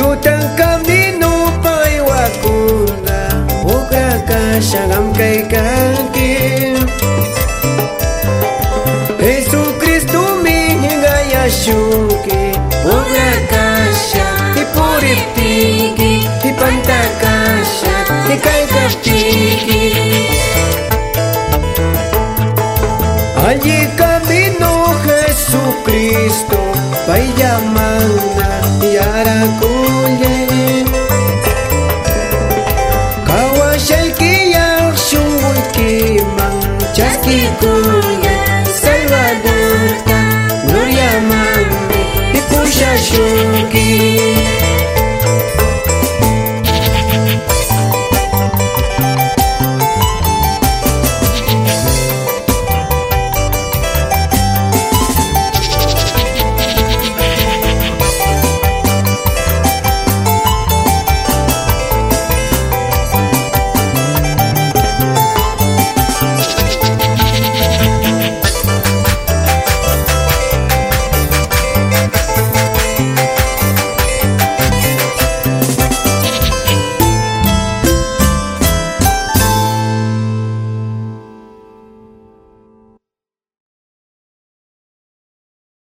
Yutang kamino paywakuna Ukaka shagam kay kankin Jesu Cristo mi hingayashuki Ukaka shag Ipuripigi Ipantaka shag Ikay kastigi Allí camino Jesucristo, Payamana y Aracu.